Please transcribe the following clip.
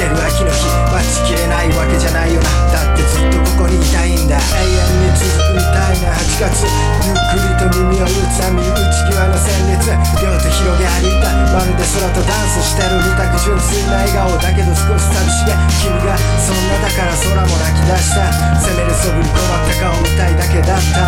てる秋の日待ちきれないわけじゃないよな。だってずっとここにいたいんだ。永遠に続くみたいな。8月ゆっくりと耳を打つ網打ち際の旋律。両手広げ歩いた。まるで空とダンスしてる見たく純粋な笑顔だけど少し寂しげ。君がそんなだから空も泣き出した。責めるそぶり困った顔みたいだけだった。